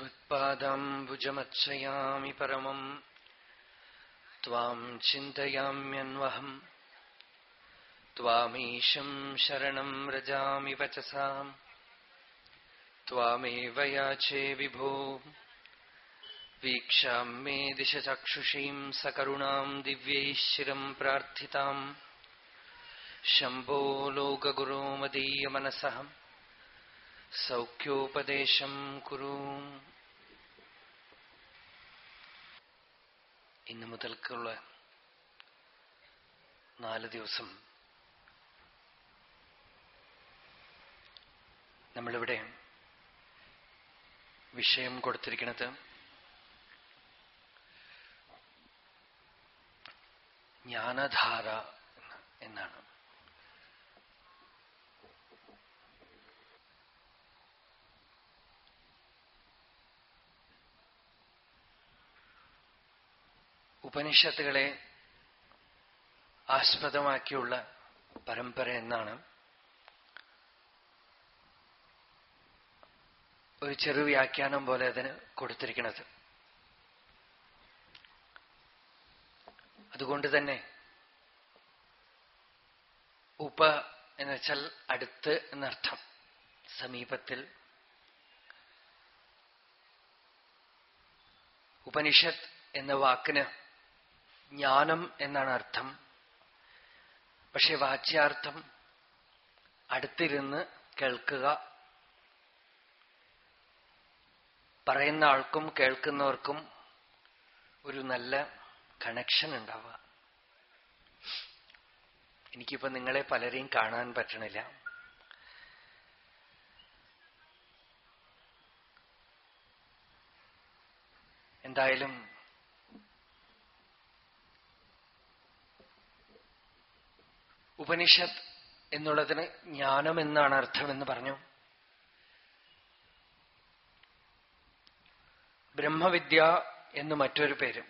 त्वत्पादाम्बुजमत्सयामि परमम्। त्वाम् चिन्तयाम्यन्वहम्। त्वामीशम् शरणम् व्रजामि वचसाम्। त्वामेव याचे विभो। वीक्षाम् मे दिशचक्षुषीम् सकरुणाम् दिव्यैः शिरम् प्रार्थिताम्। शम्भो लोकगुरो मदीयमनसः सौख्योपदेशम् कुरु। ഇന്നു മുതൽക്കുള്ള നാല് ദിവസം നമ്മളിവിടെ വിഷയം കൊടുത്തിരിക്കുന്നത് ജ്ഞാനധാര എന്നാണ്. ഉപനിഷത്തുകളെ ആസ്പദമാക്കിയുള്ള പരമ്പര എന്നാണ്. ഒരു ചെറു വ്യാഖ്യാനം പോലെ അതിന് കൊടുത്തിരിക്കുന്നത്. അതുകൊണ്ട് തന്നെ ഉപ എന്ന് വെച്ചാൽ അടുത്ത് എന്നർത്ഥം. സമീപത്തിൽ ഉപനിഷത്ത് എന്ന വാക്കിന് ജ്ഞാനം എന്നാണ് അർത്ഥം. പക്ഷെ വാച്യാർത്ഥം അടുത്തിരുന്ന് കേൾക്കുക. പറയുന്ന ആൾക്കും കേൾക്കുന്നവർക്കും ഒരു നല്ല കണക്ഷൻ ഉണ്ടാവുക. എനിക്കിപ്പോ നിങ്ങളെ പലരെയും കാണാൻ പറ്റണില്ല. എന്തായാലും ഉപനിഷത്ത് എന്നുള്ളതിന് ജ്ഞാനം എന്നാണ് അർത്ഥമെന്ന് പറഞ്ഞു. ബ്രഹ്മവിദ്യ എന്ന് മറ്റൊരു പേര്.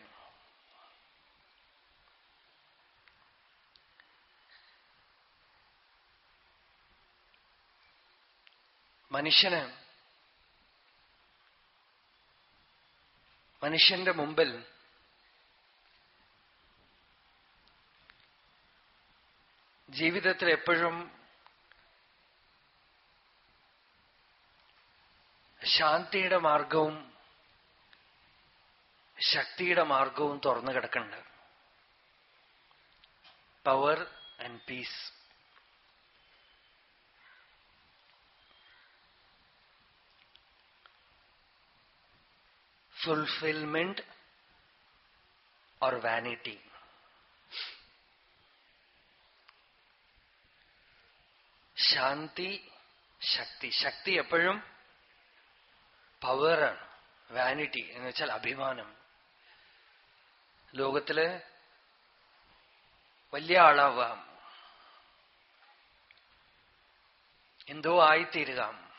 മനുഷ്യന് മനുഷ്യന്റെ മുമ്പിൽ ജീവിതത്തിൽ എപ്പോഴും ശാന്തിയുടെ മാർഗവും ശക്തിയുടെ മാർഗവും തുറന്നു കിടക്കുന്നുണ്ട് power and peace fulfillment or vanity. ശാന്തി ശക്തി. ശക്തി എപ്പോഴും പവറാണ് വാനിറ്റി എന്ന് വെച്ചാൽ അഭിമാനം. ലോകത്തിൽ വലിയ ആളാവാം. എന്തോ ആയിത്തീരുക.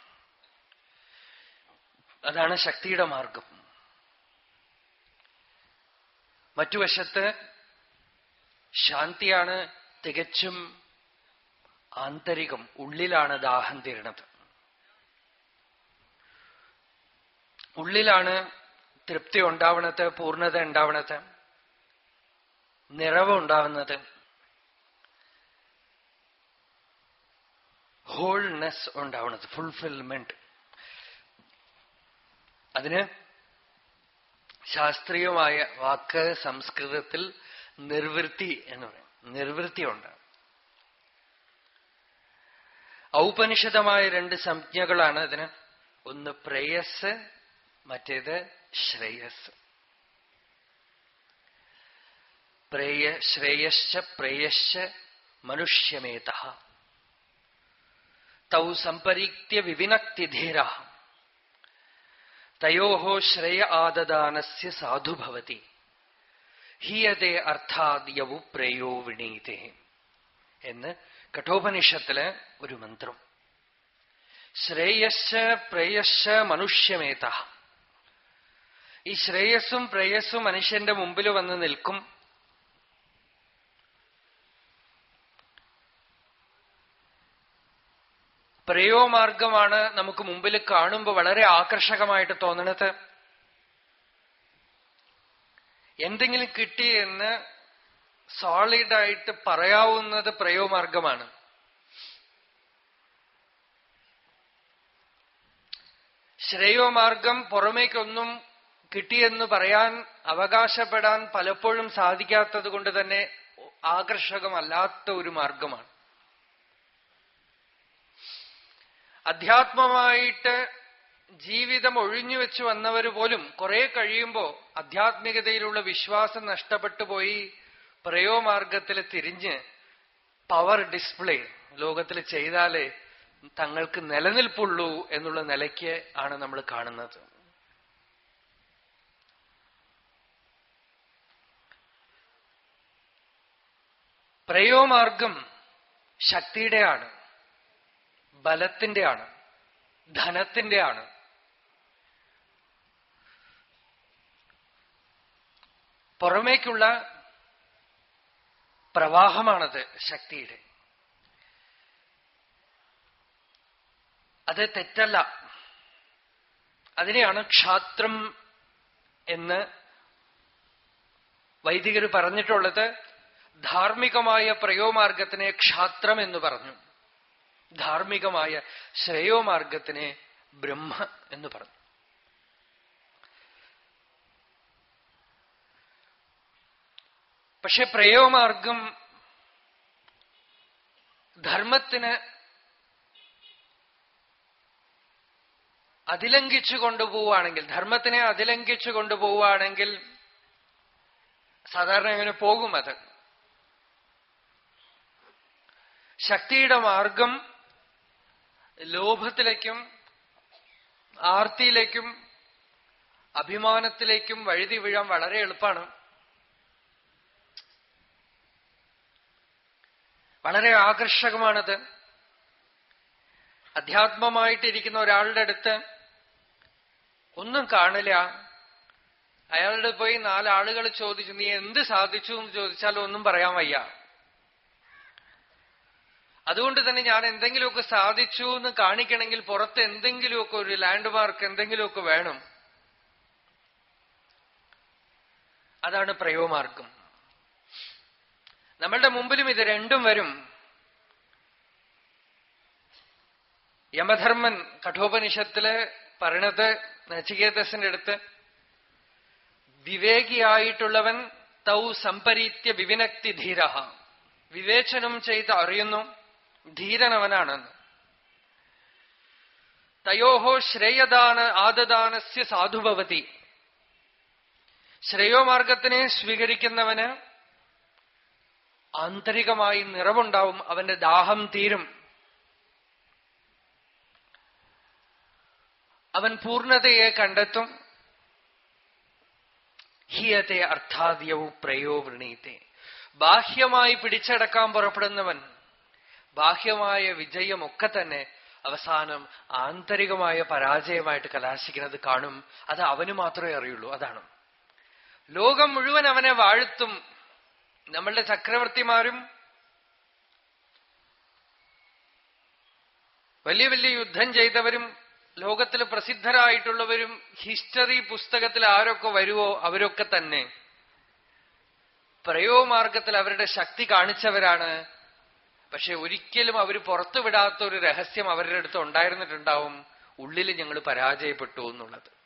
അതാണ് ശക്തിയുടെ മാർഗം. മറ്റു വശത്ത് ശാന്തിയാണ് തികച്ചും ആന്തരികം ഉള്ളിലാണ് ദാഹം തീരണത് ഉള്ളിലാണ് തൃപ്തി ഉണ്ടാവണത് പൂർണത ഉണ്ടാവണത് നിറവ് ഉണ്ടാവുന്നത്. ഹോൾനെസ് ഉണ്ടാവുന്നത് ഫുൾഫിൽമെന്റ് അതിന് ശാസ്ത്രീയമായ വാക്ക് സംസ്കൃതത്തിൽ നിർവൃത്തി എന്ന് പറയും. നിർവൃത്തിയുണ്ട്. ഔപനിഷദമായ രണ്ട് സംജ്ഞകളാണ് അതിന്. ഒന്ന് പ്രേയസ് മറ്റേത് ശ്രേയസ്. പ്രേയ ശ്രേയശ്ച പ്രേയശ്ച മനുഷ്യമേത. തൗ സമ്പരീക്യ വിവിനക്തിധീര. തയോ ശ്രേയ ആദദാനസ്യ സാധുഭവതി ഹീയതേ അർത്ഥാദ്യവു പ്രേയോ വിണീതേ എന്ന് കഠോപനിഷത്തിൽ ഒരു മന്ത്രം. ശ്രേയസ് പ്രേയസ് മനുഷ്യമേത. ഈ ശ്രേയസ്സും പ്രേയസ്സും മനുഷ്യന്റെ മുമ്പിൽ വന്ന് നിൽക്കും. പ്രയോമാർഗമാണ് നമുക്ക് മുമ്പിൽ കാണുമ്പോൾ വളരെ ആകർഷകമായിട്ട് തോന്നണത്. എന്തെങ്കിലും കിട്ടിയെന്ന് സോളിഡായിട്ട് പറയാവുന്നത് പ്രയോമാർഗമാണ് ശ്രേയോമാർഗം പുറമേക്കൊന്നും കിട്ടിയെന്ന് പറയാൻ അവകാശപ്പെടാൻ പലപ്പോഴും സാധിക്കാത്തത് കൊണ്ട് തന്നെ ആകർഷകമല്ലാത്ത ഒരു മാർഗമാണ്. അധ്യാത്മമായിട്ട് ജീവിതം ഒഴിഞ്ഞു വെച്ചു വന്നവർ പോലും കുറെ കഴിയുമ്പോ ആധ്യാത്മികതയിലുള്ള വിശ്വാസം നഷ്ടപ്പെട്ടു പോയി പ്രയോമാർഗത്തിൽ തിരിഞ്ഞ് പവർ ഡിസ്പ്ലേ ലോകത്തിൽ ചെയ്താലേ തങ്ങൾക്ക് നിലനിൽപ്പുള്ളൂ എന്നുള്ള നിലയ്ക്ക് ആണ് നമ്മൾ കാണുന്നത്. പ്രയോമാർഗം ശക്തിയുടെയാണ് ബലത്തിന്റെയാണ് ധനത്തിന്റെയാണ്. പുറമേക്കുള്ള പ്രവാഹമാണത് ശക്തിയുടെ. അത് തെറ്റല്ല. അതിനെയാണ് ക്ഷാത്രം എന്ന് വൈദികർ പറഞ്ഞിട്ടുള്ളത്. ധാർമ്മികമായ പ്രയോമാർഗത്തിനെ ക്ഷാത്രം എന്ന് പറഞ്ഞു. ധാർമ്മികമായ ശ്രേയോമാർഗത്തിനെ ബ്രഹ്മ എന്ന് പറഞ്ഞു. പക്ഷെ പ്രയോമാർഗം ധർമ്മത്തിന് അതിലംഘിച്ചു കൊണ്ടുപോവുകയാണെങ്കിൽ ധർമ്മത്തിനെ അതിലംഘിച്ചു കൊണ്ടുപോവുകയാണെങ്കിൽ സാധാരണ അങ്ങനെ പോകും അത്. ശക്തിയുടെ മാർഗം ലോഭത്തിലേക്കും ആർത്തിയിലേക്കും അഭിമാനത്തിലേക്കും വഴുതി വീഴാൻ വളരെ എളുപ്പമാണ്. വളരെ ആകർഷകമാണത്. അധ്യാത്മമായിട്ടിരിക്കുന്ന ഒരാളുടെ അടുത്ത് ഒന്നും കാണില്ല. അയാളുടെ പോയി നാലാളുകൾ ചോദിച്ചു നീ എന്ത് സാധിച്ചു? എന്ന് ചോദിച്ചാൽ ഒന്നും പറയാൻ വയ്യ. അതുകൊണ്ട് തന്നെ ഞാൻ എന്തെങ്കിലുമൊക്കെ സാധിച്ചു എന്ന് കാണിക്കണമെങ്കിൽ പുറത്ത് എന്തെങ്കിലുമൊക്കെ ഒരു ലാൻഡ് മാർക്ക് എന്തെങ്കിലുമൊക്കെ വേണം. അതാണ് പ്രയോമാർഗം. നമ്മളുടെ മുമ്പിലും ഇത് രണ്ടും വരും. യമധർമ്മൻ കഠോപനിഷത്തിൽ പറയണത് നചികേതസിന്റെ അടുത്ത് വിവേകിയായിട്ടുള്ളവൻ തൗ സമ്പരീത്യ വിവിനക്തി ധീര വിവേചനം ചെയ്ത് അറിയുന്നു ധീരനവനാണെന്ന്. തയോഹോ ശ്രേയദാന ആദദാനസ്യ സാധുഭവതി. ശ്രേയോമാർഗത്തിനെ സ്വീകരിക്കുന്നവന് ആന്തരികമായി നിറവുണ്ടാവും അവന്റെ ദാഹം തീരും. അവൻ പൂർണതയെ കണ്ടെത്തും. ഹിയത്തെ അർത്ഥാദ്യവും പ്രയോ വൃണീത്തെ ബാഹ്യമായി പിടിച്ചടക്കാൻ പുറപ്പെടുന്നവൻ ബാഹ്യമായ വിജയമൊക്കെ തന്നെ അവസാനം ആന്തരികമായ പരാജയമായിട്ട് കലാശിക്കുന്നത് കാണും. അത് അവന് മാത്രമേ അറിയുള്ളൂ അതാണ്. ലോകം മുഴുവൻ അവനെ വാഴ്ത്തും. നമ്മളുടെ ചക്രവർത്തിമാരും വലിയ വലിയ യുദ്ധം ചെയ്തവരും ലോകത്തിൽ പ്രസിദ്ധരായിട്ടുള്ളവരും ഹിസ്റ്ററി പുസ്തകത്തിൽ ആരൊക്കെ വരുവോ അവരൊക്കെ തന്നെ പ്രയോമാർഗത്തിൽ അവരുടെ ശക്തി കാണിച്ചവരാണ്. പക്ഷെ ഒരിക്കലും അവർ പുറത്തുവിടാത്ത ഒരു രഹസ്യം അവരുടെ അടുത്ത് ഉണ്ടായിരുന്നിട്ടുണ്ടാവും. ഉള്ളിൽ ഞങ്ങൾ പരാജയപ്പെട്ടു എന്നുള്ളത്.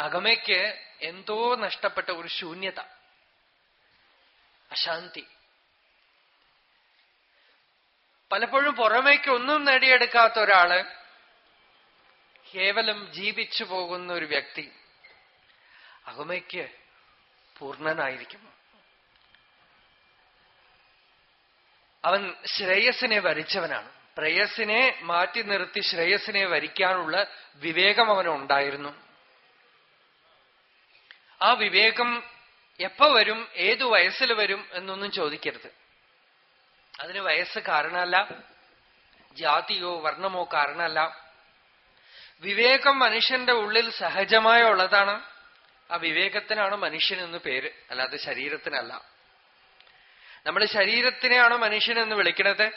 അകമയ്ക്ക് എന്തോ നഷ്ടപ്പെട്ട ഒരു ശൂന്യത അശാന്തി. പലപ്പോഴും പുറമേക്ക് ഒന്നും നേടിയെടുക്കാത്ത ഒരാൾ കേവലം ജീവിച്ചു പോകുന്ന ഒരു വ്യക്തി അകമയ്ക്ക് പൂർണനായിരിക്കും. അവൻ ശ്രേയസിനെ വരിച്ചവനാണ്. പ്രേയസിനെ മാറ്റി നിർത്തി ശ്രേയസിനെ വരിക്കാനുള്ള വിവേകം അവനുണ്ടായിരുന്നു ആ വിവേകം എപ്പോ വരും? ഏതു വയസ്സിൽ വരും എന്നൊന്നും ചോദിക്കരുത്. അതിന് വയസ്സ് കാരണമല്ല ജാതിയോ വർണമോ കാരണമല്ല. വിവേകം മനുഷ്യന്റെ ഉള്ളിൽ സഹജമായ ഉള്ളതാണ്. ആ വിവേകത്തിനാണ് മനുഷ്യൻ എന്ന് പേര്. അല്ലാതെ ശരീരത്തിനല്ല. നമ്മൾ ശരീരത്തിനെയാണ് മനുഷ്യൻ എന്ന് വിളിക്കുന്നത്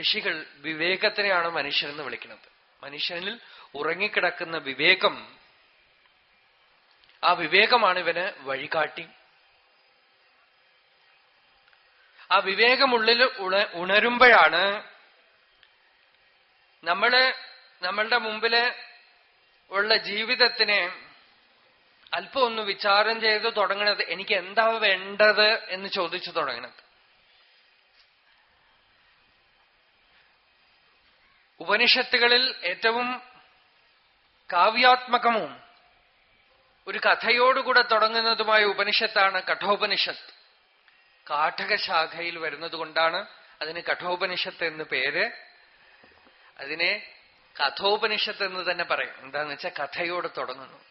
ഋഷികൾ വിവേകത്തിനെയാണ് മനുഷ്യൻ എന്ന് വിളിക്കുന്നത് മനുഷ്യനിൽ ഉറങ്ങിക്കിടക്കുന്ന വിവേകം ആ വിവേകമാണ് ഇവന് വഴികാട്ടി. ആ വിവേകമുള്ളിൽ ഉണരുമ്പോഴാണ് നമ്മൾ നമ്മളുടെ മുമ്പിൽ ഉള്ള ജീവിതത്തിനെ അല്പം ഒന്ന് വിചാരം ചെയ്ത് തുടങ്ങണത് എനിക്ക് എന്താ വേണ്ടത് എന്ന് ചോദിച്ചു തുടങ്ങണത്. ഉപനിഷത്തുകളിൽ ഏറ്റവും കാവ്യാത്മകവും ഒരു കഥയോടുകൂടെ തുടങ്ങുന്നതുമായ ഉപനിഷത്താണ് കഠോപനിഷത്ത്. കാഠകശാഖയിൽ വരുന്നത് കൊണ്ടാണ് അതിന് കഠോപനിഷത്ത് എന്ന് പേര്. അതിനെ കഥോപനിഷത്ത് എന്ന് തന്നെ പറയും. എന്താന്ന് വെച്ചാൽ കഥയോട് തുടങ്ങുന്നു.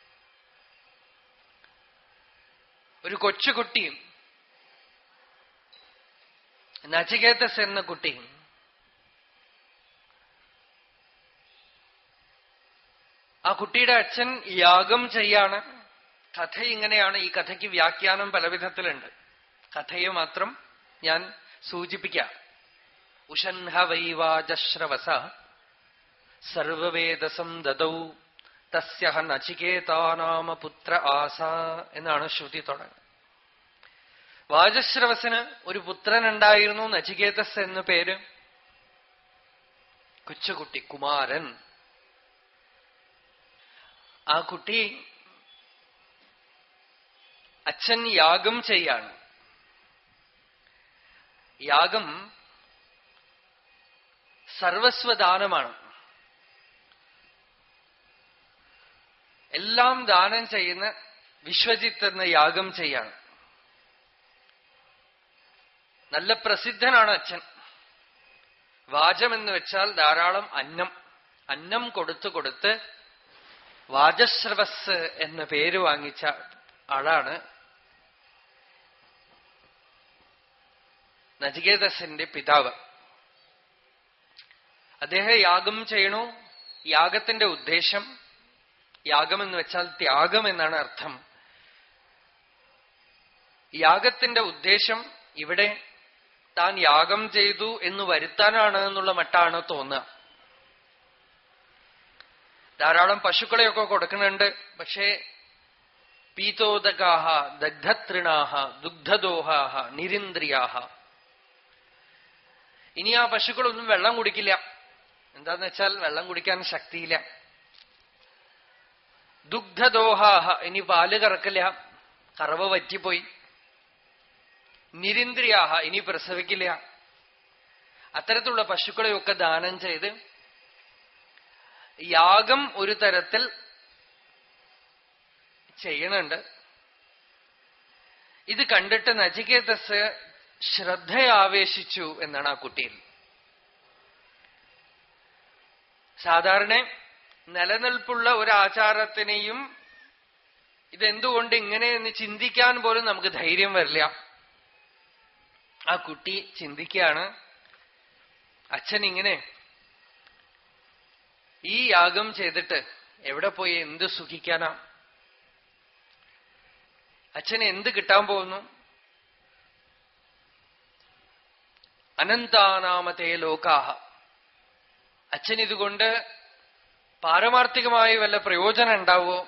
ഒരു കൊച്ചുകുട്ടിയും നചികേതസ് എന്ന കുട്ടിയും ആ കുട്ടിയുടെ അച്ഛൻ യാഗം ചെയ്യാണ്. കഥ ഇങ്ങനെയാണ് ഈ കഥയ്ക്ക് വ്യാഖ്യാനം പലവിധത്തിലുണ്ട്. കഥയെ മാത്രം ഞാൻ സൂചിപ്പിക്കാം. ഉഷൻഹ വൈവാജശ്രവസ സർവവേദസം ദദൗ തസ്യഹ നചികേതാനാമ പുത്ര ആസ എന്നാണ് ശ്രുതി തുടങ്ങുന്നത്. വാജശ്രവസിന് ഒരു പുത്രൻ ഉണ്ടായിരുന്നു നചികേതസ് എന്ന പേര്. കൊച്ചുകുട്ടി കുമാരൻ. ആ കുട്ടി അച്ഛൻ യാഗം ചെയ്യാണ്. യാഗം സർവസ്വദാനമാണ്. എല്ലാം ദാനം ചെയ്യുന്ന വിശ്വജിത്ത് എന്ന യാഗം ചെയ്യാണ്. നല്ല പ്രസിദ്ധനാണ് അച്ഛൻ. വാചം എന്ന് വെച്ചാൽ ധാരാളം അന്നം. അന്നം കൊടുത്തു കൊടുത്ത് വാചശ്രവസ് എന്ന പേര് വാങ്ങിച്ച ആളാണ് നചികേതസിന്റെ പിതാവ്. അദ്ദേഹം യാഗം ചെയ്യണു. യാഗത്തിന്റെ ഉദ്ദേശം യാഗം എന്ന് വെച്ചാൽ ത്യാഗം എന്നാണ് അർത്ഥം. യാഗത്തിന്റെ ഉദ്ദേശം ഇവിടെ താൻ യാഗം ചെയ്തു എന്ന് വരുത്താനാണ് എന്നുള്ള മട്ടാണ് തോന്നുക. ധാരാളം പശുക്കളെയൊക്കെ കൊടുക്കുന്നുണ്ട്. പക്ഷേ പീതോദകാഹ ദഗ്ധതൃണാഹ ദുഗ്ധദോഹാഹ നിരിന്ദ്രിയാഹ ഇനി ആ പശുക്കളൊന്നും വെള്ളം കുടിക്കില്ല. എന്താന്ന് വെച്ചാൽ വെള്ളം കുടിക്കാൻ ശക്തിയില്ല. ദുഗ്ധദോഹാഹ ഇനി പാൽ കറക്കില്ല. കറവ് വറ്റിപ്പോയി. നിരിന്ദ്രിയാഹ ഇനി പ്രസവിക്കില്ല. അത്തരത്തിലുള്ള പശുക്കളെയൊക്കെ ദാനം ചെയ്ത് യാഗം ഒരു തരത്തിൽ ചെയ്യണുണ്ട്. ഇത് കണ്ടിട്ട് നചികേതസ് ശ്രദ്ധയാവേശിച്ചു എന്നാണ് ആ കുട്ടിയിൽ. സാധാരണ നിലനിൽപ്പുള്ള ഒരു ആചാരത്തിനെയും ഇതെന്തുകൊണ്ട് ഇങ്ങനെയെന്ന് ചിന്തിക്കാൻ പോലും നമുക്ക് ധൈര്യം വരില്ല. ആ കുട്ടി ചിന്തിക്കുകയാണ് അച്ഛൻ ഇങ്ങനെ ഈ യാഗം ചെയ്തിട്ട് എവിടെ പോയി? എന്ത് സുഖിക്കാനാ? അച്ഛന് എന്ത് കിട്ടാൻ പോകുന്നു? അനന്താനാമത്തെ ലോകാഹ. അച്ഛൻ ഇതുകൊണ്ട് പാരമാർത്ഥികമായി വല്ല പ്രയോജനം ഉണ്ടാവോ?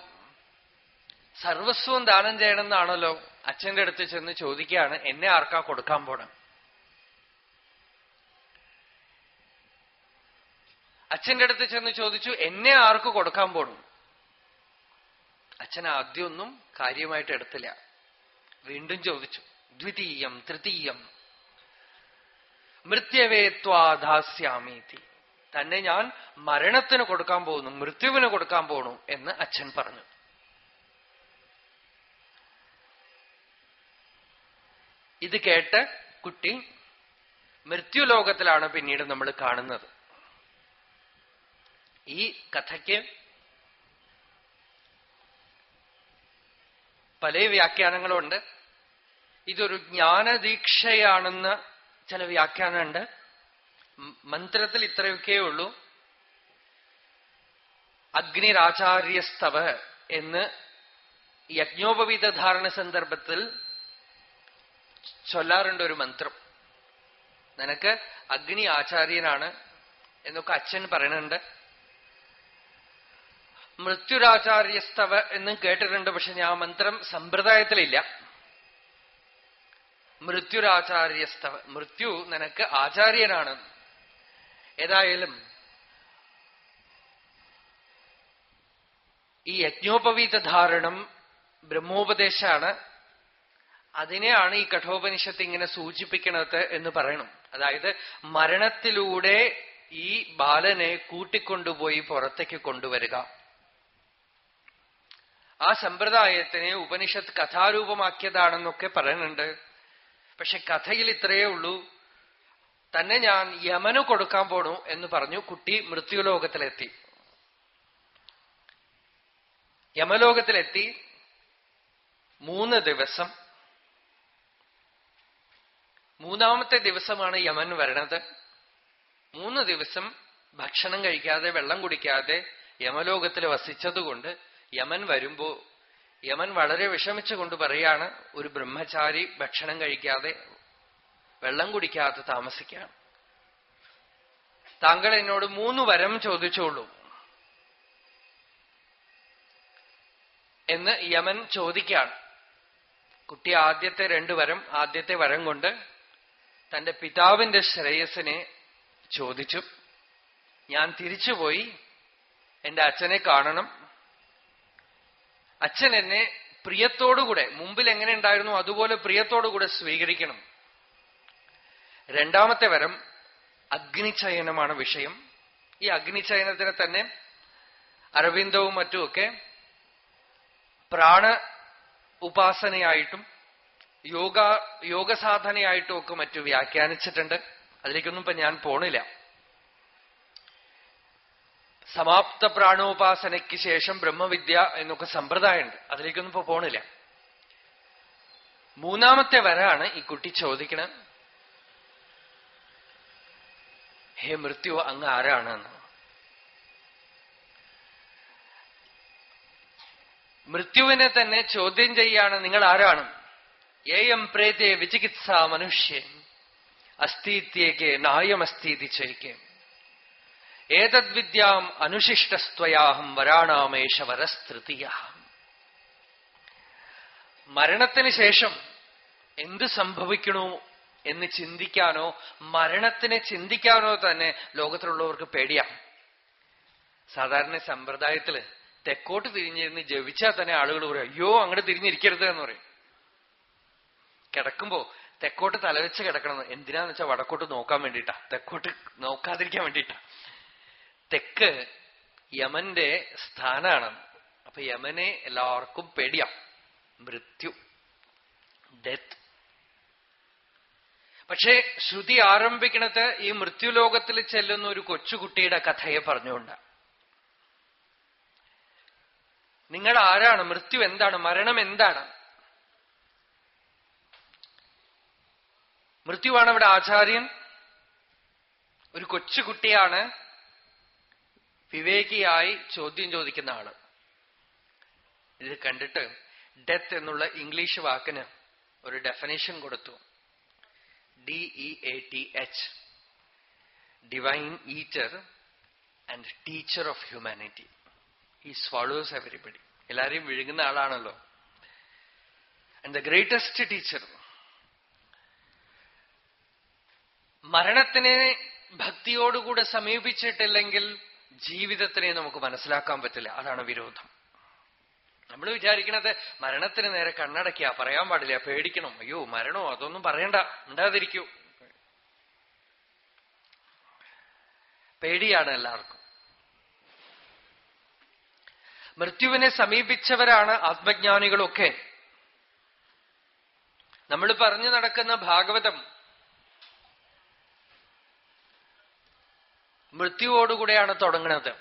സർവസ്വം ദാനം ചെയ്യണമെന്നാണല്ലോ അച്ഛന്റെ അടുത്ത് ചെന്ന് ചോദിക്കുകയാണ്. എന്നെ ആർക്കാ കൊടുക്കാൻ പോണം? അച്ഛന്റെ അടുത്ത് ചെന്ന് ചോദിച്ചു എന്നെ ആർക്ക് കൊടുക്കാൻ പോണം? അച്ഛൻ ആദ്യമൊന്നും കാര്യമായിട്ട് എടുത്തില്ല. വീണ്ടും ചോദിച്ചു ദ്വിതീയം തൃതീയം മൃത്യവേത്വാധാസ്യാമീതി തന്നെ ഞാൻ മരണത്തിന് കൊടുക്കാൻ പോകുന്നു മൃത്യുവിന് കൊടുക്കാൻ പോണു എന്ന് അച്ഛൻ പറഞ്ഞു. ഇത് കേട്ട് കുട്ടി മൃത്യുലോകത്തിലാണ് പിന്നീട് നമ്മൾ കാണുന്നത്. ഈ കഥയ്ക്ക് പല വ്യാഖ്യാനങ്ങളുണ്ട്. ഇതൊരു ജ്ഞാനദീക്ഷയാണെന്ന് ചില വ്യാഖ്യാനമുണ്ട് മന്ത്രത്തിൽ ഇത്രയൊക്കെയേ ഉള്ളൂ. അഗ്നിരാചാര്യസ്തവ എന്ന് യജ്ഞോപവീത ധാരണ സന്ദർഭത്തിൽ ചൊല്ലാറുണ്ട് ഒരു മന്ത്രം. നിനക്ക് അഗ്നി ആചാര്യനാണ് എന്നൊക്കെ അച്ഛൻ പറയുന്നുണ്ട് മൃത്യുരാചാര്യസ്തവ എന്നും കേട്ടിട്ടുണ്ട് പക്ഷെ ഞാൻ മന്ത്രം സമ്പ്രദായത്തിലില്ല. മൃത്യുരാചാര്യസ്തവ മൃത്യു നിനക്ക് ആചാര്യനാണ്. ഏതായാലും ഈ യജ്ഞോപവീത ധാരണം ബ്രഹ്മോപദേശമാണ് അതിനെയാണ് ഈ കഠോപനിഷത്ത് ഇങ്ങനെ സൂചിപ്പിക്കണത് എന്ന് പറയണം. അതായത് മരണത്തിലൂടെ ഈ ബാലനെ കൂട്ടിക്കൊണ്ടുപോയി പുറത്തേക്ക് കൊണ്ടുവരിക. ആ സമ്പ്രദായത്തിനെ ഉപനിഷത്ത് കഥാരൂപമാക്കിയതാണെന്നൊക്കെ പറയുന്നുണ്ട്. പക്ഷെ കഥയിൽ ഇത്രയേ ഉള്ളൂ. തന്നെ ഞാൻ യമനു കൊടുക്കാൻ പോണു എന്ന് പറഞ്ഞു കുട്ടി മൃത്യുലോകത്തിലെത്തി. യമലോകത്തിലെത്തി മൂന്ന് ദിവസം. മൂന്നാമത്തെ ദിവസമാണ് യമൻ വരണത്. മൂന്ന് ദിവസം ഭക്ഷണം കഴിക്കാതെ വെള്ളം കുടിക്കാതെ യമലോകത്തിൽ വസിച്ചതുകൊണ്ട് യമൻ വരുമ്പോ യമൻ വളരെ വിഷമിച്ചുകൊണ്ട് പറയാണ് ഒരു ബ്രഹ്മചാരി ഭക്ഷണം കഴിക്കാതെ വെള്ളം കുടിക്കാതെ താമസിക്കുകയാണ് താങ്കൾ എന്നോട് മൂന്ന് വരം ചോദിച്ചോളൂ. എന്ന് യമൻ ചോദിക്കുകയാണ്. കുട്ടി ആദ്യത്തെ രണ്ടു വരം ആദ്യത്തെ വരം കൊണ്ട് തന്റെ പിതാവിന്റെ ശ്രേയസിനെ ചോദിച്ചു. ഞാൻ തിരിച്ചുപോയി എന്റെ അച്ഛനെ കാണണം അച്ഛൻ എന്നെ പ്രിയത്തോടുകൂടെ മുമ്പിൽ എങ്ങനെ ഉണ്ടായിരുന്നു അതുപോലെ പ്രിയത്തോടുകൂടെ സ്വീകരിക്കണം. രണ്ടാമത്തെ വരം അഗ്നിചയനമാണ് വിഷയം. ഈ അഗ്നിചയനത്തിന് തന്നെ അരവിന്ദവും മറ്റുമൊക്കെ പ്രാണ ഉപാസനയായിട്ടും യോഗ യോഗസാധനയായിട്ടും ഒക്കെ മറ്റു വ്യാഖ്യാനിച്ചിട്ടുണ്ട്. അതിലേക്കൊന്നും ഇപ്പൊ ഞാൻ പോണില്ല. സമാപ്ത പ്രാണോപാസനയ്ക്ക് ശേഷം ബ്രഹ്മവിദ്യ എന്നൊക്കെ സമ്പ്രദായമുണ്ട്. അതിലേക്കൊന്നും ഇപ്പൊ പോണില്ല. മൂന്നാമത്തെ വരാണ് ഈ കുട്ടി ചോദിക്കണം ഹേ മൃത്യു അങ്ങ് ആരാണെന്ന് മൃത്യുവിനെ തന്നെ ചോദ്യം ചെയ്യാണ് നിങ്ങൾ ആരാണ്? ഏയം പ്രേതേ വിചികിത്സാ മനുഷ്യൻ. അസ്ഥീത്യേക്ക് നായമസ്ഥീതി ചെയ്ക്ക് ഏതദ്വിദ്യാം അനുശിഷ്ടസ്ത്വയാഹം വരാണാമേഷ വരസ്തൃതീയ മരണത്തിന് ശേഷം എന്ത് സംഭവിക്കണോ എന്ന് ചിന്തിക്കാനോ മരണത്തിനെ ചിന്തിക്കാനോ തന്നെ ലോകത്തിലുള്ളവർക്ക് പേടിയാണ് സാധാരണ സമ്പ്രദായത്തിൽ തെക്കോട്ട് തിരിഞ്ഞിരുന്ന് ജപിച്ചാൽ തന്നെ ആളുകൾ പറയും അയ്യോ അങ്ങോട്ട് തിരിഞ്ഞിരിക്കരുത് എന്ന് പറയും. കിടക്കുമ്പോ തെക്കോട്ട് തലവെച്ച് കിടക്കണം എന്തിനാന്ന് വെച്ചാൽ വടക്കോട്ട് നോക്കാൻ വേണ്ടിയിട്ടാ. തെക്കോട്ട് നോക്കാതിരിക്കാൻ വേണ്ടിയിട്ടാ. തെക്ക് യമന്റെ സ്ഥാനാണ്. അപ്പൊ യമനെ എല്ലാവർക്കും പേടിയാം. മൃത്യു ഡെത്ത്. പക്ഷേ ശ്രുതി ആരംഭിക്കണത് ഈ മൃത്യുലോകത്തിൽ ചെല്ലുന്ന ഒരു കൊച്ചുകുട്ടിയുടെ കഥയെ പറഞ്ഞുകൊണ്ട്. നിങ്ങൾ ആരാണ്? മൃത്യു എന്താണ്? മരണം എന്താണ്? മൃത്യുവാണ് ഇവിടെ ആചാര്യൻ. ഒരു കൊച്ചുകുട്ടിയാണ്. വിവേകിയായി ചോദ്യം ചോദിക്കുന്ന ആൾ ഇത് കണ്ടിട്ട് ഡെത്ത് എന്നുള്ള ഇംഗ്ലീഷ് വാക്കിന് ഒരു ഡെഫിനേഷൻ കൊടുത്തു. D E A T H divine eater and teacher of humanity ഈ സ്വാളോസ് എവരിബഡി എല്ലാരെയും വിഴുങ്ങുന്ന ആളാണല്ലോ. ആൻഡ് ദ ഗ്രേറ്റസ്റ്റ് ടീച്ചർ മരണത്തിനെ ഭക്തിയോടുകൂടെ സമീപിച്ചിട്ടില്ലെങ്കിൽ ജീവിതത്തിനെ നമുക്ക് മനസ്സിലാക്കാൻ പറ്റില്ല. അതാണ് വിരോധം. നമ്മൾ വിചാരിക്കണത് മരണത്തിന് നേരെ കണ്ണടയ്ക്കുക പറയാൻ പാടില്ല പേടിക്കണം. അയ്യോ മരണോ അതൊന്നും പറയണ്ട. ഉണ്ടാതിരിക്കൂ പേടിയാണ് എല്ലാവർക്കും. മൃത്യുവിനെ സമീപിച്ചവരാണ് ആത്മജ്ഞാനികളൊക്കെ. നമ്മൾ പറഞ്ഞു നടക്കുന്ന ഭാഗവതം മൃത്യുവോടുകൂടെയാണ് തുടങ്ങുന്നത്.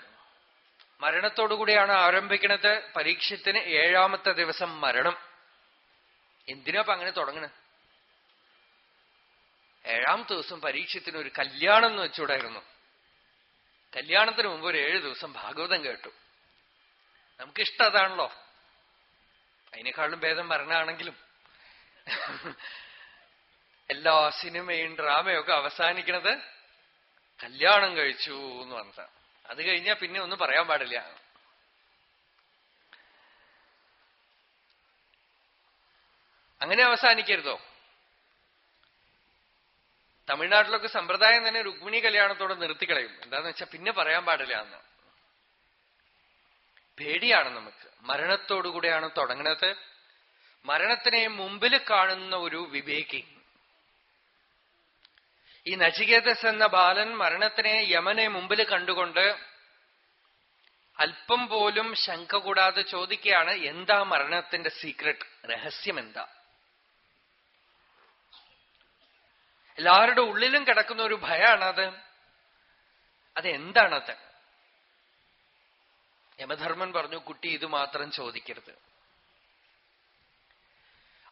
മരണത്തോടുകൂടിയാണ് ആരംഭിക്കുന്നത്. പരീക്ഷത്തിന് ഏഴാമത്തെ ദിവസം മരണം. എന്തിനാ അപ്പൊ അങ്ങനെ തുടങ്ങണ ഏഴാമത്തെ ദിവസം പരീക്ഷത്തിന് ഒരു കല്യാണം എന്ന് വെച്ചുകൂടായിരുന്നു. കല്യാണത്തിന് മുമ്പ് ഒരു ഏഴ് ദിവസം ഭാഗവതം കേട്ടു. നമുക്കിഷ്ടം അതാണല്ലോ. അതിനേക്കാളും ഭേദം മരണമാണെങ്കിലും. എല്ലാ സിനിമയും ഡ്രാമയൊക്കെ അവസാനിക്കണത് കല്യാണം കഴിച്ചു എന്ന് പറഞ്ഞ അത് കഴിഞ്ഞാൽ പിന്നെ ഒന്നും പറയാൻ പാടില്ല. അങ്ങനെ അവസാനിക്കരുതോ? തമിഴ്നാട്ടിലൊക്കെ സമ്പ്രദായം തന്നെ രുക്മിണി കല്യാണത്തോടെ നിർത്തിക്കളയും. എന്താന്ന് വെച്ചാൽ പിന്നെ പറയാൻ പാടില്ല എന്ന്. പേടിയാണ് നമുക്ക്. മരണത്തോടുകൂടെയാണ് തുടങ്ങുന്നത് മരണത്തിനെ മുമ്പിൽ കാണുന്ന ഒരു വിവേകി. ഈ നചികേതസ് എന്ന ബാലൻ മരണത്തിനെ യമനെ മുമ്പിൽ കണ്ടുകൊണ്ട് അല്പം പോലും ശങ്ക കൂടാതെ ചോദിക്കുകയാണ് എന്താ മരണത്തിന്റെ സീക്രട്ട് രഹസ്യം എന്താ എല്ലാവരുടെ ഉള്ളിലും കിടക്കുന്ന ഒരു ഭയാണത്. അതെന്താണത്? യമധർമ്മൻ പറഞ്ഞു കുട്ടി ഇത് മാത്രം ചോദിക്കരുത്.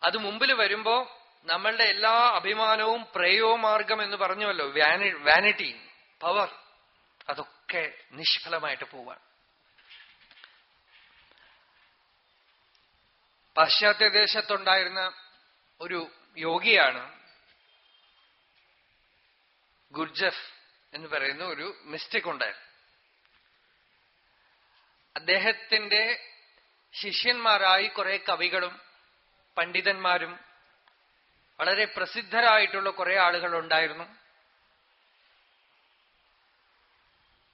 അത് മുമ്പിൽ വരുമ്പോ നമ്മളുടെ എല്ലാ അഭിമാനവും പ്രേയോമാർഗം എന്ന് പറഞ്ഞുവല്ലോ. വാനിറ്റി പവർ അതൊക്കെ നിഷ്ഫലമായിട്ട് പോവാണ്. പാശ്ചാത്യ ദേശത്തുണ്ടായിരുന്ന ഒരു യോഗിയാണ് ഗുർജഫ് എന്ന് പറയുന്ന ഒരു മിസ്റ്റേക്ക് ഉണ്ടായിരുന്നു. അദ്ദേഹത്തിന്റെ ശിഷ്യന്മാരായി കുറെ കവികളും പണ്ഡിതന്മാരും വളരെ പ്രസിദ്ധരായിട്ടുള്ള കുറെ ആളുകൾ ഉണ്ടായിരുന്നു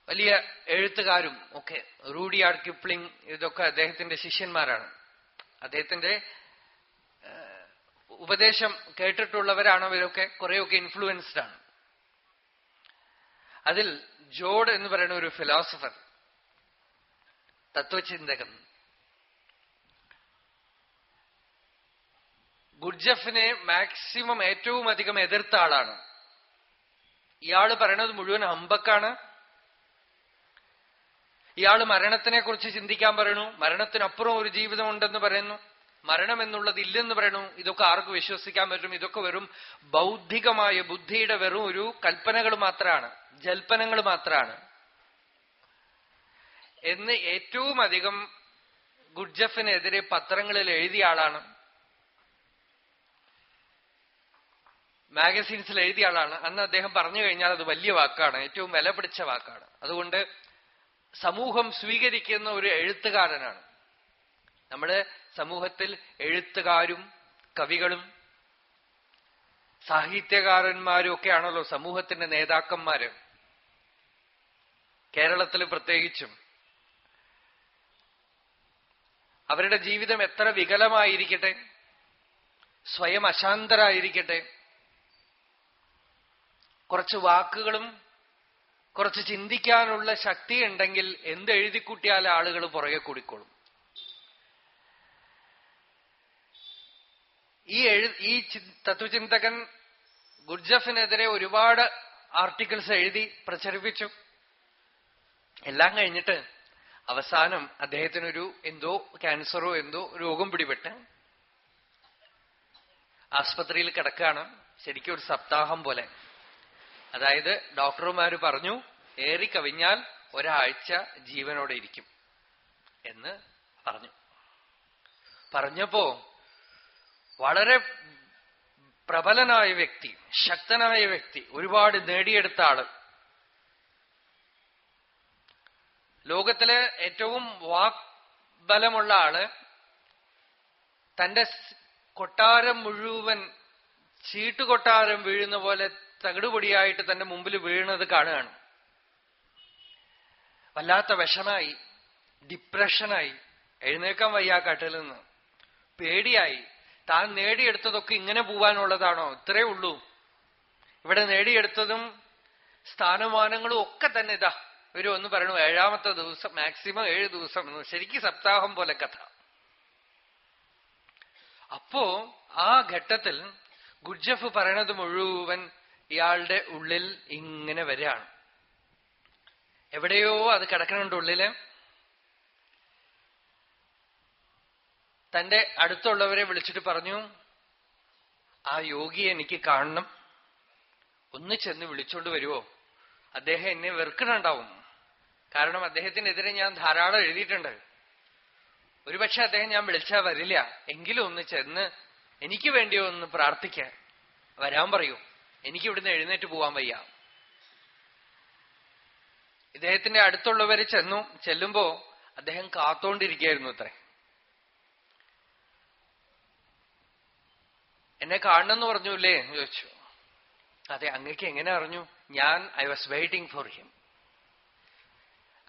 വലിയ എഴുത്തുകാരും ഒക്കെ റൂഡിയാർ കിപ്ലിംഗ് ഇതൊക്കെ അദ്ദേഹത്തിന്റെ ശിഷ്യന്മാരാണ്. അദ്ദേഹത്തിന്റെ ഉപദേശം കേട്ടിട്ടുള്ളവരാണ് അവരൊക്കെ കുറെയൊക്കെ ഇൻഫ്ലുവൻസ്ഡ് ആണ്. അതിൽ ജോഡ് എന്ന് പറയുന്ന ഒരു ഫിലോസഫർ തത്വചിന്തകൻ ഗുഡ്ജഫിനെ മാക്സിമം ഏറ്റവും അധികം എതിർത്ത ആളാണ്. ഇയാൾ പറയണത് മുഴുവൻ അമ്പക്കാണ്. ഇയാൾ മരണത്തിനെ കുറിച്ച് ചിന്തിക്കാൻ പറയണു. മരണത്തിനപ്പുറം ഒരു ജീവിതം ഉണ്ടെന്ന് പറയുന്നു. മരണം എന്നുള്ളത് ഇല്ലെന്ന് പറയണു. ഇതൊക്കെ ആർക്ക് വിശ്വസിക്കാൻ പറ്റും. ഇതൊക്കെ വെറും ബൗദ്ധികമായ ബുദ്ധിയുടെ വെറും ഒരു കൽപ്പനകൾ മാത്രമാണ് ജൽപ്പനങ്ങൾ മാത്രമാണ് എന്ന് ഏറ്റവും അധികം ഗുഡ്ജഫിനെതിരെ പത്രങ്ങളിൽ എഴുതിയ ആളാണ്. മാഗസീൻസിൽ എഴുതിയ ആളാണ്. അന്ന് അദ്ദേഹം പറഞ്ഞു കഴിഞ്ഞാൽ അത് വലിയ വാക്കാണ് ഏറ്റവും വില പിടിച്ച വാക്കാണ്. അതുകൊണ്ട് സമൂഹം സ്വീകരിക്കുന്ന ഒരു എഴുത്തുകാരനാണ്. നമ്മുടെ സമൂഹത്തിൽ എഴുത്തുകാരും കവികളും സാഹിത്യകാരന്മാരും ഒക്കെയാണല്ലോ സമൂഹത്തിന്റെ നേതാക്കന്മാര്. കേരളത്തിൽ പ്രത്യേകിച്ചും. അവരുടെ ജീവിതം എത്ര വികലമായിരിക്കട്ടെ? സ്വയം അശാന്തരായിരിക്കട്ടെ? കുറച്ച് വാക്കുകളും കുറച്ച് ചിന്തിക്കാനുള്ള ശക്തി ഉണ്ടെങ്കിൽ എന്ത് എഴുതിക്കൂട്ടിയാൽ ആളുകൾ പുറകെ കൂടിക്കോളും. ഈ എഴു ഈ തത്വചിന്തകൻ ഗുർജഫിനെതിരെ ഒരുപാട് ആർട്ടിക്കിൾസ് എഴുതി പ്രചരിപ്പിച്ചു. എല്ലാം കഴിഞ്ഞിട്ട് അവസാനം അദ്ദേഹത്തിനൊരു എന്തോ ക്യാൻസറോ എന്തോ രോഗം പിടിപെട്ട് ആസ്പത്രിയിൽ കിടക്കുകയാണ്. ശരിക്കും ഒരു സപ്താഹം പോലെ. അതായത് ഡോക്ടർമാര് പറഞ്ഞു ഏറി കവിഞ്ഞാൽ ഒരാഴ്ച ജീവനോടെ ഇരിക്കും. എന്ന് പറഞ്ഞു. പറഞ്ഞപ്പോ വളരെ പ്രബലനായ വ്യക്തി ശക്തനായ വ്യക്തി ഒരുപാട് നേടിയെടുത്ത ആൾ. ലോകത്തിലെ ഏറ്റവും വാക്ബലമുള്ള ആൾ തന്റെ കൊട്ടാരം മുഴുവൻ ചീട്ടുകൊട്ടാരം വീഴുന്ന പോലെ തകിടുപൊടിയായിട്ട് തന്റെ മുമ്പിൽ വീണത് കാണുകയാണ്. വല്ലാത്ത വിഷമായി ഡിപ്രഷനായി എഴുന്നേക്കാൻ വയ്യ കട്ടിൽ നിന്ന്. പേടിയായി. താൻ നേടിയെടുത്തതൊക്കെ ഇങ്ങനെ പോവാനുള്ളതാണോ? ഇത്രേ ഉള്ളൂ. ഇവിടെ നേടിയെടുത്തതും സ്ഥാനമാനങ്ങളും ഒക്കെ തന്നെ ഇതാ. ഒരു ഒന്ന് പറയണു ഏഴാമത്തെ ദിവസം മാക്സിമം ഏഴ് ദിവസം എന്ന്. ശരിക്കും സപ്താഹം പോലെ കഥ. അപ്പോ ആ ഘട്ടത്തിൽ ഗുർജഫ് പറയണത് മുഴുവൻ ഇയാളുടെ ഉള്ളിൽ ഇങ്ങനെ വരികയാണ്. എവിടെയോ അത് കിടക്കണുണ്ട് ഉള്ളിൽ. തന്റെ അടുത്തുള്ളവരെ വിളിച്ചിട്ട് പറഞ്ഞു ആ യോഗിയെ എനിക്ക് കാണണം. ഒന്ന് ചെന്ന് വിളിച്ചോണ്ട് വരുമോ അദ്ദേഹം എന്നെ വെറുക്കണുണ്ടാവും കാരണം അദ്ദേഹത്തിനെതിരെ ഞാൻ ധാരാളം എഴുതിയിട്ടുണ്ട്. ഒരുപക്ഷെ അദ്ദേഹം ഞാൻ വിളിച്ചാൽ വരില്ല. എങ്കിലും ഒന്ന് ചെന്ന് എനിക്ക് വേണ്ടിയോ ഒന്ന് പ്രാർത്ഥിക്കാൻ. വരാൻ പറയൂ. എനിക്ക് ഇവിടുന്ന് എഴുന്നേറ്റ് പോവാൻ വയ്യ. ഇദ്ദേഹത്തിന്റെ അടുത്തുള്ളവര് ചെന്നു ചെല്ലുമ്പോ അദ്ദേഹം കാത്തോണ്ടിരിക്കുകയായിരുന്നു അത്രേ. എന്നെ കാണണമെന്ന് പറഞ്ഞൂല്ലേ എന്ന് ചോദിച്ചു. അതെ അങ്ങക്ക് എങ്ങനെ അറിഞ്ഞു? ഞാൻ I was waiting for him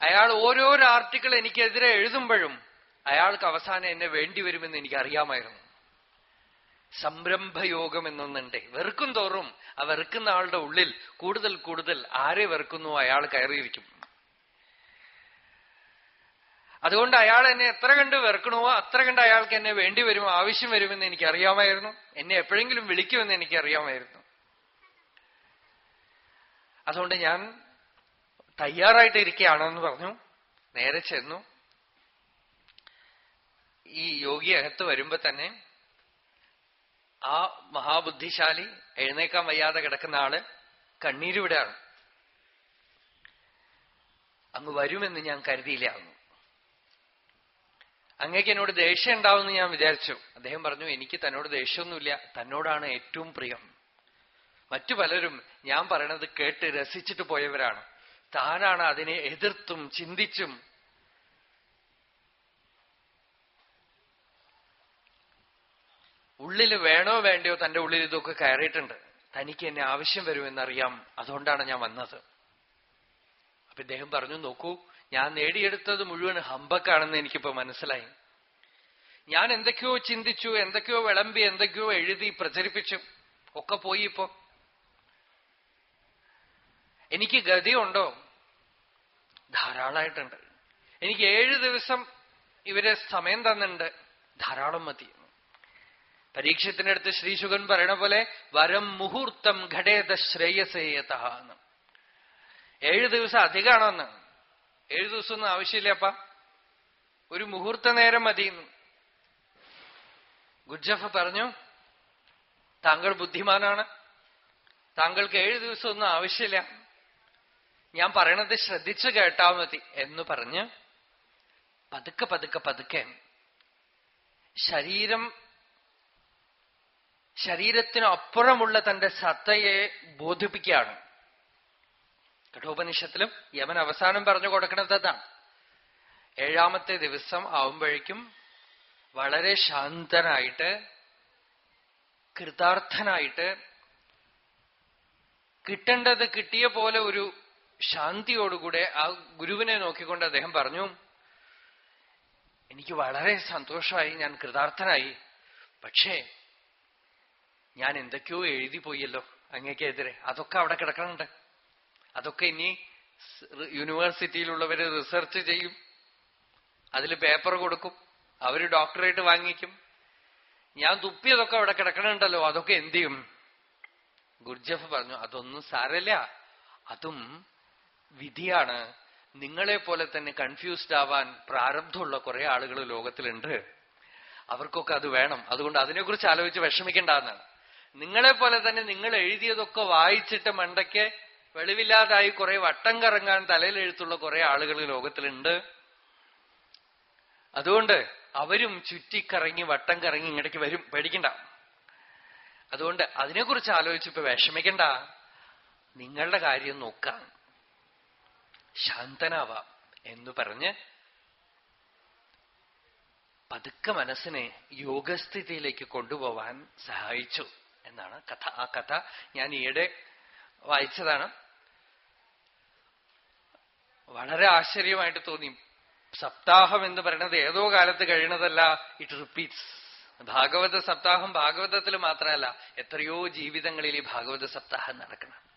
അയാൾ ഓരോരോ ആർട്ടിക്കിൾ എനിക്കെതിരെ എഴുതുമ്പോഴും അയാൾക്ക് അവസാനം എന്നെ വേണ്ടിവരുമെന്ന് എനിക്ക് അറിയാമായിരുന്നു സംരംഭയോഗം എന്നൊന്നുണ്ട്. വെറുക്കും തോറും ആ വെറുക്കുന്ന ആളുടെ ഉള്ളിൽ കൂടുതൽ കൂടുതൽ ആരെ വെറുക്കുന്നു അയാൾ കയറിയിരിക്കും. അതുകൊണ്ട് അയാൾ എന്നെ എത്ര കണ്ട് വെറുക്കണോ അത്ര കണ്ട് അയാൾക്ക് എന്നെ വേണ്ടി വരുമോ ആവശ്യം വരുമെന്ന് എനിക്ക് അറിയാമായിരുന്നു എന്നെ എപ്പോഴെങ്കിലും വിളിക്കുമെന്ന് എനിക്ക് അറിയാമായിരുന്നു അതുകൊണ്ട് ഞാൻ തയ്യാറായിട്ട് ഇരിക്കുകയാണെന്ന് പറഞ്ഞു. നേരെ ചെന്നു. ഈ യോഗി അകത്ത് വരുമ്പോ തന്നെ ആ മഹാബുദ്ധിശാലി എഴുന്നേക്കാൻ വയ്യാതെ കിടക്കുന്ന ആൾ കണ്ണീരിവിടെയാണ്. അങ്ങ് വരുമെന്ന് ഞാൻ കരുതിയില്ല അങ്ങ്. അങ്ങേക്ക് എന്നോട് ദേഷ്യം ഉണ്ടാവുമെന്ന് ഞാൻ വിചാരിച്ചു. അദ്ദേഹം പറഞ്ഞു എനിക്ക് തന്നോട് ദേഷ്യമൊന്നുമില്ല. തന്നോടാണ് ഏറ്റവും പ്രിയം. മറ്റു പലരും ഞാൻ പറയണത് കേട്ട് രസിച്ചിട്ട് പോയവരാണ്. താനാണ് അതിനെ എതിർത്തും ചിന്തിച്ചും ഉള്ളിൽ വേണോ വേണ്ടയോ തന്റെ ഉള്ളിൽ ഇതൊക്കെ കയറിയിട്ടുണ്ട്. തനിക്ക് എന്നെ ആവശ്യം വരുമെന്നറിയാം. അതുകൊണ്ടാണ് ഞാൻ വന്നത്. അപ്പൊ ഇദ്ദേഹം പറഞ്ഞു നോക്കൂ ഞാൻ നേടിയെടുത്തത് മുഴുവൻ ഹമ്പക്കാണെന്ന് എനിക്കിപ്പോ മനസ്സിലായി. ഞാൻ എന്തൊക്കെയോ ചിന്തിച്ചു എന്തൊക്കെയോ വിളമ്പി എന്തൊക്കെയോ എഴുതി പ്രചരിപ്പിച്ചു. ഒക്കെ പോയി ഇപ്പോ. എനിക്ക് ഗതിയുണ്ടോ? ധാരാളമായിട്ടുണ്ട് എനിക്ക് ഏഴ് ദിവസം ഇവരെ സമയം തന്നിട്ടുണ്ട്. ധാരാളം മതി. പരീക്ഷത്തിനടുത്ത് ശ്രീശുഖൻ പറയണ പോലെ വരം മുഹൂർത്തം ഘടേത ശ്രേയസേയത എന്ന്. ഏഴ് ദിവസം അധികമാണെന്ന് ഏഴു ദിവസം ഒന്നും ആവശ്യമില്ലപ്പ. ഒരു മുഹൂർത്ത നേരം മതി ഗുജഫ പറഞ്ഞു താങ്കൾ ബുദ്ധിമാനാണ്. താങ്കൾക്ക് ഏഴു ദിവസമൊന്നും ആവശ്യമില്ല. ഞാൻ പറയണത് ശ്രദ്ധിച്ചു കേട്ടാ മതി എന്ന് പറഞ്ഞ് പതുക്കെ പതുക്കെ പതുക്കെ ശരീരം ശരീരത്തിനപ്പുറമുള്ള തന്റെ സത്തയെ ബോധിപ്പിക്കുകയാണ്. കഠോപനിഷത്തിലും യമൻ അവസാനം പറഞ്ഞു കൊടുക്കുന്നത് അതാണ്. ഏഴാമത്തെ ദിവസം ആവുമ്പോഴേക്കും വളരെ ശാന്തനായിട്ട് കൃതാർത്ഥനായിട്ട് കിട്ടേണ്ടത് കിട്ടിയ പോലെ ഒരു ശാന്തിയോടുകൂടെ ആ ഗുരുവിനെ നോക്കിക്കൊണ്ട് അദ്ദേഹം പറഞ്ഞു എനിക്ക് വളരെ സന്തോഷമായി ഞാൻ കൃതാർത്ഥനായി. പക്ഷേ ഞാൻ എന്തൊക്കെയോ എഴുതി പോയല്ലോ അങ്ങേക്കെതിരെ. അതൊക്കെ അവിടെ കിടക്കണുണ്ട്. അതൊക്കെ ഇനി യൂണിവേഴ്സിറ്റിയിലുള്ളവര് റിസർച്ച് ചെയ്യും. അതിൽ പേപ്പർ കൊടുക്കും. അവർ ഡോക്ടറേറ്റ് വാങ്ങിക്കും. ഞാൻ തുപ്പിയതൊക്കെ അവിടെ കിടക്കണുണ്ടല്ലോ. അതൊക്കെ എന്ത് ചെയ്യും? ഗുർജഫ് പറഞ്ഞു അതൊന്നും സാരല്ല. അതും വിധിയാണ്. നിങ്ങളെ പോലെ തന്നെ കൺഫ്യൂസ്ഡ് ആവാൻ പ്രാരബ്ധമുള്ള കുറെ ആളുകൾ ലോകത്തിലുണ്ട്. അവർക്കൊക്കെ അത് വേണം. അതുകൊണ്ട് അതിനെക്കുറിച്ച് ആലോചിച്ച് വിഷമിക്കേണ്ടെന്നാണ് നിങ്ങളെ പോലെ തന്നെ നിങ്ങൾ എഴുതിയതൊക്കെ വായിച്ചിട്ട് മണ്ടയ്ക്ക് വെളിവില്ലാതായി കുറെ വട്ടം കറങ്ങാൻ തലയിലെഴുത്തുള്ള കുറെ ആളുകൾ ലോകത്തിലുണ്ട്. അതുകൊണ്ട് അവരും ചുറ്റിക്കറങ്ങി വട്ടം കറങ്ങി ഇങ്ങടേക്ക് വരും. പേടിക്കണ്ട. അതുകൊണ്ട് അതിനെക്കുറിച്ച് ആലോചിച്ചിപ്പോ വിഷമിക്കണ്ട. നിങ്ങളുടെ കാര്യം നോക്കാം. ശാന്തനാവാം എന്ന് പറഞ്ഞ് പതുക്കെ മനസ്സിനെ യോഗസ്ഥിതിയിലേക്ക് കൊണ്ടുപോവാൻ സഹായിച്ചു. എന്നാണ് കഥ. ആ കഥ ഞാൻ ഈയിടെ വായിച്ചതാണ്. വളരെ ആശ്ചര്യമായിട്ട് തോന്നി. സപ്താഹം എന്ന് പറയുന്നത് ഏതോ കാലത്ത് കഴിയണതല്ല ഇറ്റ് റിപ്പീറ്റ്സ് ഭാഗവത സപ്താഹം ഭാഗവതത്തിൽ മാത്രമല്ല എത്രയോ ജീവിതങ്ങളിൽ ഈ ഭാഗവത സപ്താഹം നടക്കണം.